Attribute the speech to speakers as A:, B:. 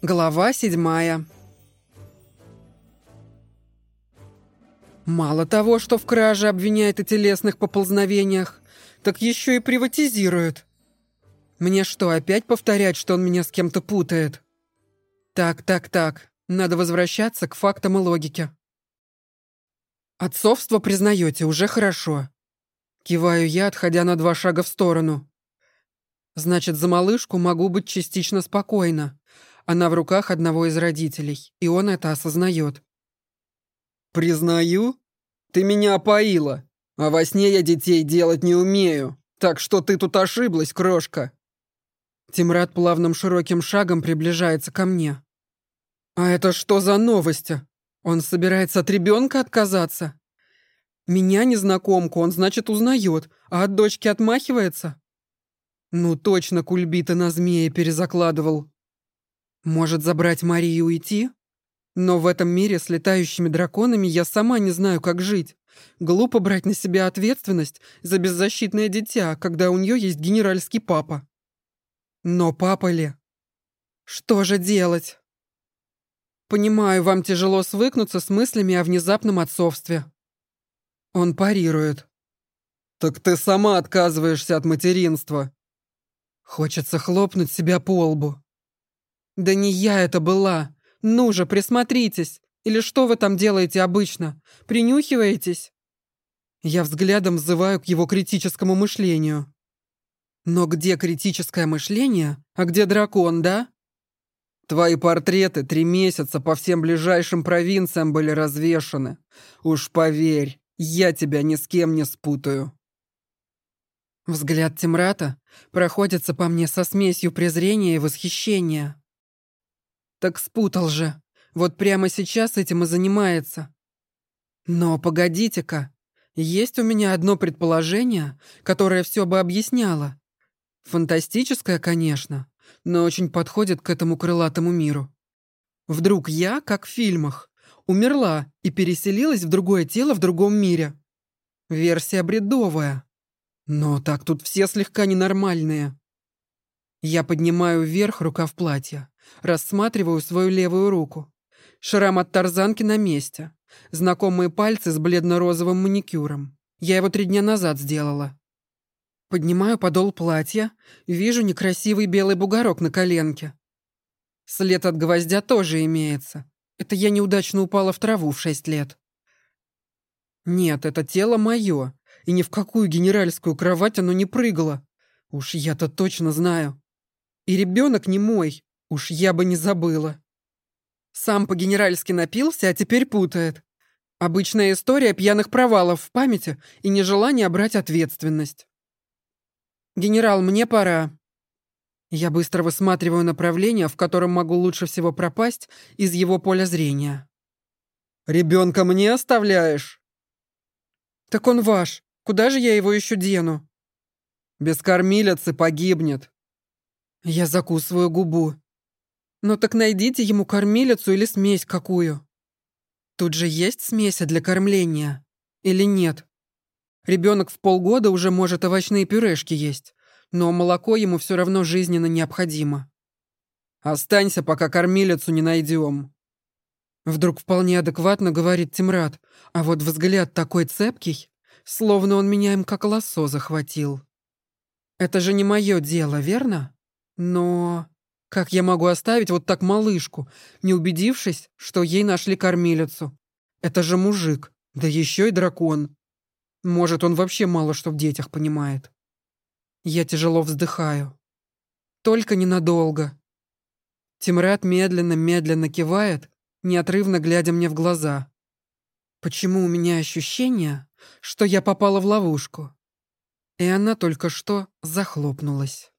A: Глава седьмая. Мало того, что в краже обвиняет и телесных поползновениях, так еще и приватизирует. Мне что, опять повторять, что он меня с кем-то путает? Так, так, так. Надо возвращаться к фактам и логике. Отцовство признаете, уже хорошо. Киваю я, отходя на два шага в сторону. Значит, за малышку могу быть частично спокойна. Она в руках одного из родителей, и он это осознает.
B: «Признаю? Ты меня опоила, а во сне я детей делать не умею, так что ты тут ошиблась, крошка».
A: Тимрад плавным широким шагом приближается ко мне. «А это что за новости? Он собирается от ребенка отказаться? Меня, незнакомку, он, значит, узнает, а от дочки отмахивается? Ну точно кульбита на змея перезакладывал. Может, забрать Марию и уйти? Но в этом мире с летающими драконами я сама не знаю, как жить. Глупо брать на себя ответственность за беззащитное дитя, когда у нее есть генеральский папа. Но папа ли? Что же делать? Понимаю, вам тяжело свыкнуться с мыслями о внезапном отцовстве. Он парирует.
B: «Так ты сама отказываешься от материнства».
A: Хочется хлопнуть себя по лбу. «Да не я это была. Ну же, присмотритесь. Или что вы там делаете обычно? Принюхиваетесь?» Я взглядом взываю к его критическому мышлению. Но где критическое мышление, а где дракон, да?
B: Твои портреты три месяца по всем ближайшим провинциям были развешаны. Уж поверь, я тебя ни с кем не спутаю.
A: Взгляд Тимрата проходится по мне со смесью презрения и восхищения. Так спутал же. Вот прямо сейчас этим и занимается. Но погодите-ка. Есть у меня одно предположение, которое все бы объясняло. Фантастическое, конечно, но очень подходит к этому крылатому миру. Вдруг я, как в фильмах, умерла и переселилась в другое тело в другом мире. Версия бредовая. Но так тут все слегка ненормальные. Я поднимаю вверх рукав платья. Рассматриваю свою левую руку. Шрам от тарзанки на месте. Знакомые пальцы с бледно-розовым маникюром. Я его три дня назад сделала. Поднимаю подол платья, вижу некрасивый белый бугорок на коленке. След от гвоздя тоже имеется. Это я неудачно упала в траву в шесть лет. Нет, это тело мое, и ни в какую генеральскую кровать оно не прыгало. Уж я-то точно знаю. И ребенок не мой. Уж я бы не забыла. Сам по-генеральски напился, а теперь путает. Обычная история пьяных провалов в памяти и нежелание брать ответственность. «Генерал, мне пора». Я быстро высматриваю направление, в котором могу лучше всего пропасть из его поля зрения.
B: «Ребенка мне оставляешь?»
A: «Так он ваш. Куда же я его еще дену?»
B: «Без кормилицы погибнет».
A: Я закусываю губу. Ну так найдите ему кормилицу или смесь какую. Тут же есть смеси для кормления. Или нет? Ребенок в полгода уже может овощные пюрешки есть, но молоко ему все равно жизненно необходимо.
B: Останься, пока кормилицу не найдем.
A: Вдруг вполне адекватно говорит Тимрад, а вот взгляд такой цепкий, словно он меня им как лассо захватил. Это же не мое дело, верно? Но... Как я могу оставить вот так малышку, не убедившись, что ей нашли кормилицу? Это же мужик, да еще и дракон. Может, он вообще мало что в детях понимает. Я тяжело вздыхаю. Только ненадолго. Тимрад медленно-медленно кивает, неотрывно глядя мне в глаза. Почему у меня ощущение, что я попала в ловушку? И она только что захлопнулась.